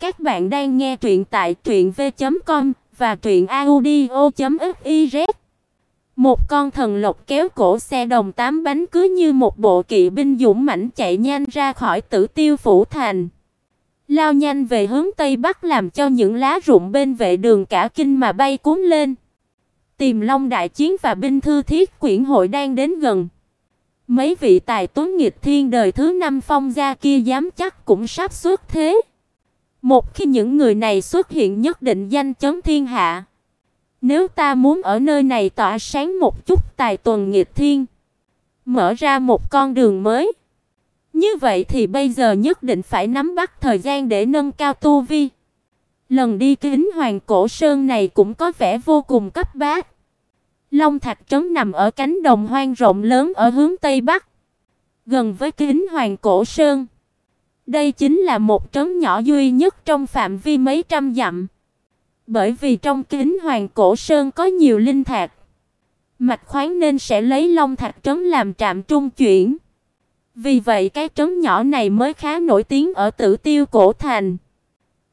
Các bạn đang nghe truyện tại truyệnv.com và truyệnaudio.fiz. Một con thần lộc kéo cổ xe đồng tám bánh cứ như một bộ kỵ binh dũng mãnh chạy nhanh ra khỏi Tử Tiêu phủ thành. Lao nhanh về hướng tây bắc làm cho những lá rụng bên vệ đường cả kinh mà bay cuốn lên. Tìm Long đại chiến và binh thư thiết quyển hội đang đến gần. Mấy vị tài tuấn nghịch thiên đời thứ năm phong gia kia dám chắc cũng sắp xuất thế. Một khi những người này xuất hiện nhất định danh chấn thiên hạ. Nếu ta muốn ở nơi này tỏa sáng một chút tài tuần nghịch thiên, mở ra một con đường mới. Như vậy thì bây giờ nhất định phải nắm bắt thời gian để nâng cao tu vi. Lần đi kính hoàng cổ sơn này cũng có vẻ vô cùng cấp bách. Long Thạch trấn nằm ở cánh đồng hoang rộng lớn ở hướng tây bắc, gần với kính hoàng cổ sơn. Đây chính là một trấn nhỏ duy nhất trong phạm vi mấy trăm dặm. Bởi vì trong kính hoàng cổ sơn có nhiều linh thạch, mạch khoáng nên sẽ lấy Long Thạch trấn làm trạm trung chuyển. Vì vậy cái trấn nhỏ này mới khá nổi tiếng ở Tử Tiêu cổ thành.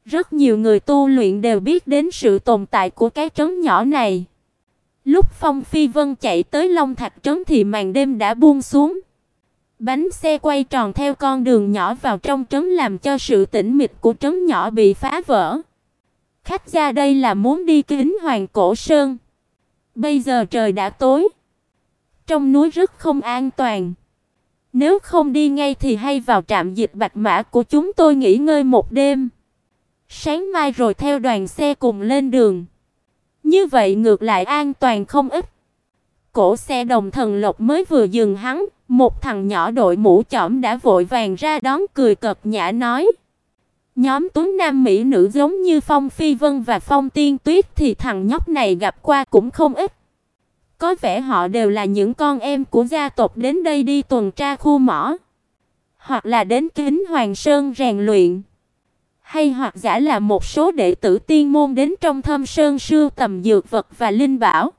Rất nhiều người tu luyện đều biết đến sự tồn tại của cái trấn nhỏ này. Lúc Phong Phi Vân chạy tới Long Thạch trấn thì màn đêm đã buông xuống. Bánh xe quay tròn theo con đường nhỏ vào trong trấn làm cho sự tĩnh mịch của trấn nhỏ bị phá vỡ. Khách ra đây là muốn đi kính Hoàng Cổ Sơn. Bây giờ trời đã tối. Trong núi rất không an toàn. Nếu không đi ngay thì hay vào trạm dịch Bạch Mã của chúng tôi nghỉ ngơi một đêm. Sáng mai rồi theo đoàn xe cùng lên đường. Như vậy ngược lại an toàn không ít. Cổ xe đồng thần lộc mới vừa dừng hắn, một thằng nhỏ đội mũ chỏm đã vội vàng ra đón cười cợt nhã nói: Nhóm tuấn nam mỹ nữ giống như Phong Phi Vân và Phong Tiên Tuyết thì thằng nhóc này gặp qua cũng không ít. Có vẻ họ đều là những con em của gia tộc đến đây đi tuần tra khu mỏ, hoặc là đến Kính Hoàng Sơn rèn luyện, hay hoặc giả là một số đệ tử tiên môn đến trong Thâm Sơn sưu tầm dược vật và linh bảo.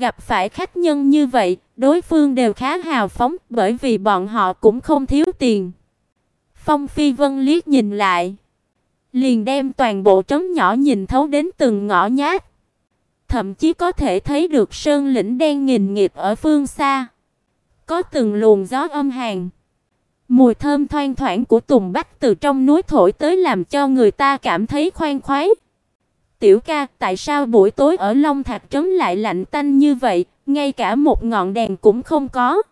Gặp phải khách nhân như vậy, đối phương đều khá hào phóng bởi vì bọn họ cũng không thiếu tiền. Phong Phi Vân liếc nhìn lại, liền đem toàn bộ trấn nhỏ nhìn thấu đến từng ngõ nhát, Thậm chí có thể thấy được sơn lĩnh đen nghìn nghịt ở phương xa. Có từng luồng gió âm hàn. Mùi thơm thoang thoảng của tùng bách từ trong núi thổi tới làm cho người ta cảm thấy khoan khoái. Tiểu ca, tại sao buổi tối ở Long Thạch trấn lại lạnh tanh như vậy, ngay cả một ngọn đèn cũng không có?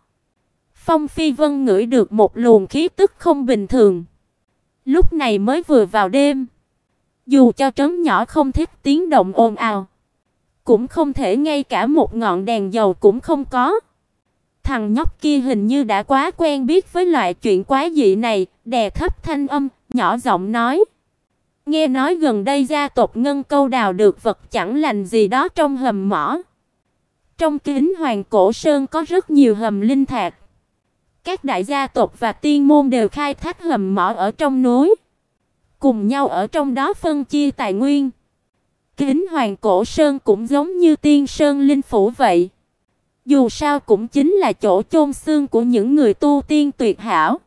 Phong Phi Vân ngửi được một luồng khí tức không bình thường. Lúc này mới vừa vào đêm, dù cho trấn nhỏ không thích tiếng động ồn ào, cũng không thể ngay cả một ngọn đèn dầu cũng không có. Thằng nhóc kia hình như đã quá quen biết với loại chuyện quái dị này, đè thấp thanh âm, nhỏ giọng nói: Nghe nói gần đây gia tộc Ngân Câu đào được vật chẳng lành gì đó trong hầm mỏ. Trong kính Hoàng Cổ Sơn có rất nhiều hầm linh thạch. Các đại gia tộc và tiên môn đều khai thác hầm mỏ ở trong núi, cùng nhau ở trong đó phân chia tài nguyên. Kính Hoàng Cổ Sơn cũng giống như Tiên Sơn Linh phủ vậy. Dù sao cũng chính là chỗ chôn xương của những người tu tiên tuyệt hảo.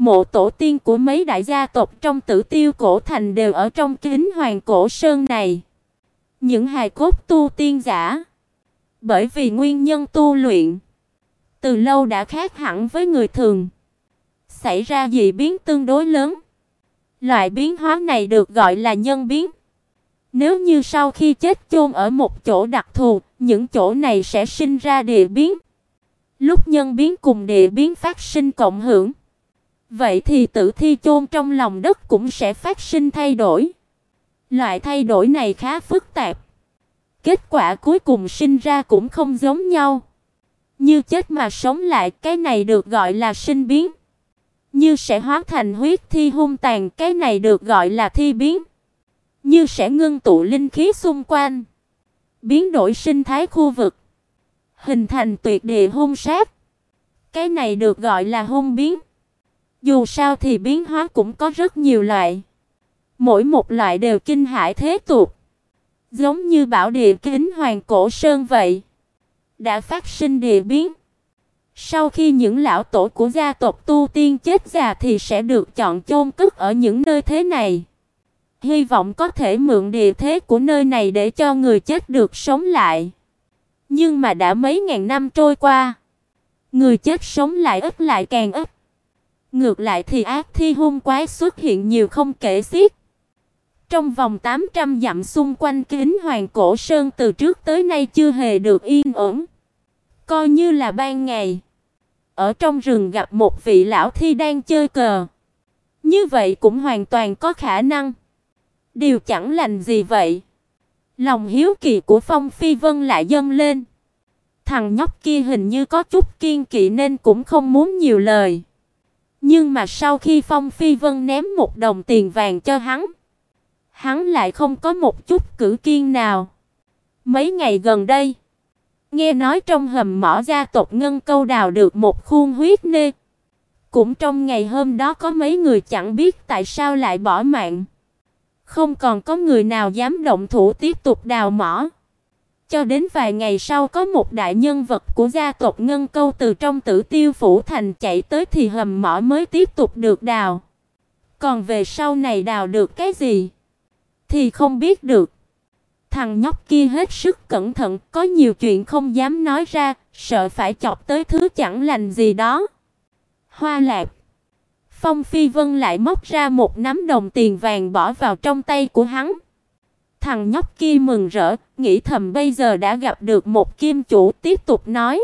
Mộ tổ tiên của mấy đại gia tộc trong Tử Tiêu cổ thành đều ở trong kính Hoàng Cổ Sơn này. Những hài cốt tu tiên giả, bởi vì nguyên nhân tu luyện, từ lâu đã khác hẳn với người thường. Xảy ra dị biến tương đối lớn. Loại biến hóa này được gọi là nhân biến. Nếu như sau khi chết chôn ở một chỗ đặc thù, những chỗ này sẽ sinh ra địa biến. Lúc nhân biến cùng địa biến phát sinh cộng hưởng, vậy thì tử thi chôn trong lòng đất cũng sẽ phát sinh thay đổi. Loại thay đổi này khá phức tạp. Kết quả cuối cùng sinh ra cũng không giống nhau. Như chết mà sống lại, cái này được gọi là sinh biến. Như sẽ hóa thành huyết thi hung tàn, cái này được gọi là thi biến như sẽ ngưng tụ linh khí xung quanh, biến đổi sinh thái khu vực, hình thành tuyệt địa hung sát. Cái này được gọi là hung biến. Dù sao thì biến hóa cũng có rất nhiều loại, mỗi một loại đều kinh hãi thế tục, giống như bảo địa kính hoàng cổ sơn vậy, đã phát sinh địa biến. Sau khi những lão tổ của gia tộc tu tiên chết già thì sẽ được chọn chôn cất ở những nơi thế này. hy vọng có thể mượn địa thế của nơi này để cho người chết được sống lại. Nhưng mà đã mấy ngàn năm trôi qua, người chết sống lại ít lại càng ít. Ngược lại thì ác thi hung quái xuất hiện nhiều không kể xiết. Trong vòng 800 dặm xung quanh kính Hoàng Cổ Sơn từ trước tới nay chưa hề được yên ổn. Coi như là ban ngày. Ở trong rừng gặp một vị lão thi đang chơi cờ. Như vậy cũng hoàn toàn có khả năng. Điều chẳng lành gì vậy. Lòng hiếu kỳ của Phong Phi Vân lại dâng lên. Thằng nhóc kia hình như có chút kiên kỵ nên cũng không muốn nhiều lời. Nhưng mà sau khi Phong Phi Vân ném một đồng tiền vàng cho hắn, hắn lại không có một chút cử kiên nào. Mấy ngày gần đây, nghe nói trong hầm mỏ gia tộc Ngân Câu đào được một khuôn huyết nê. Cũng trong ngày hôm đó có mấy người chẳng biết tại sao lại bỏ mạng. Không còn có người nào dám động thủ tiếp tục đào mỏ. Cho đến vài ngày sau có một đại nhân vật của gia tộc Ngân Câu từ trong Tử Tiêu phủ thành chạy tới thì hầm mỏ mới tiếp tục được đào. Còn về sau này đào được cái gì thì không biết được. Thằng nhóc kia hết sức cẩn thận, có nhiều chuyện không dám nói ra, sợ phải chọc tới thứ chẳng lành gì đó. Hoa Lạc Phong Phi Vân lại móc ra một nắm đồng tiền vàng bỏ vào trong tay của hắn. Thằng nhóc kia mừng rỡ, nghĩ thầm bây giờ đã gặp được một kim chủ, tiếp tục nói: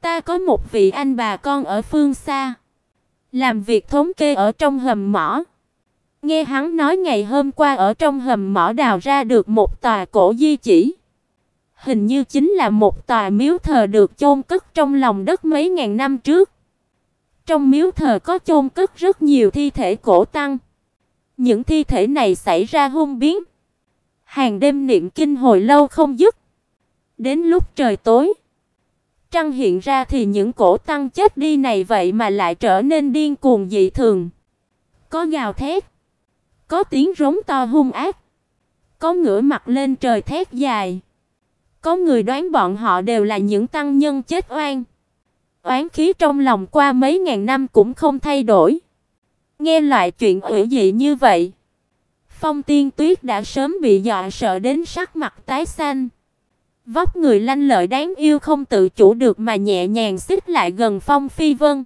"Ta có một vị anh bà con ở phương xa, làm việc thống kê ở trong hầm mỏ. Nghe hắn nói ngày hôm qua ở trong hầm mỏ đào ra được một tòa cổ di chỉ. Hình như chính là một tòa miếu thờ được chôn cất trong lòng đất mấy ngàn năm trước. Trong miếu thờ có chôn cất rất nhiều thi thể cổ tăng. Những thi thể này xảy ra hung biến. Hàng đêm niệm kinh hồi lâu không dứt. Đến lúc trời tối, trăng hiện ra thì những cổ tăng chết đi này vậy mà lại trở nên điên cuồng dị thường. Có gào thét, có tiếng rống to hung ác, có ngửa mặt lên trời thét dài. Có người đoán bọn họ đều là những tăng nhân chết oan. Oán khí trong lòng qua mấy ngàn năm cũng không thay đổi. Nghe lại chuyện ủy dị như vậy, Phong Tiên Tuyết đã sớm bị dọa sợ đến sắc mặt tái xanh. Vóc người lanh lợi đáng yêu không tự chủ được mà nhẹ nhàng xích lại gần Phong Phi Vân.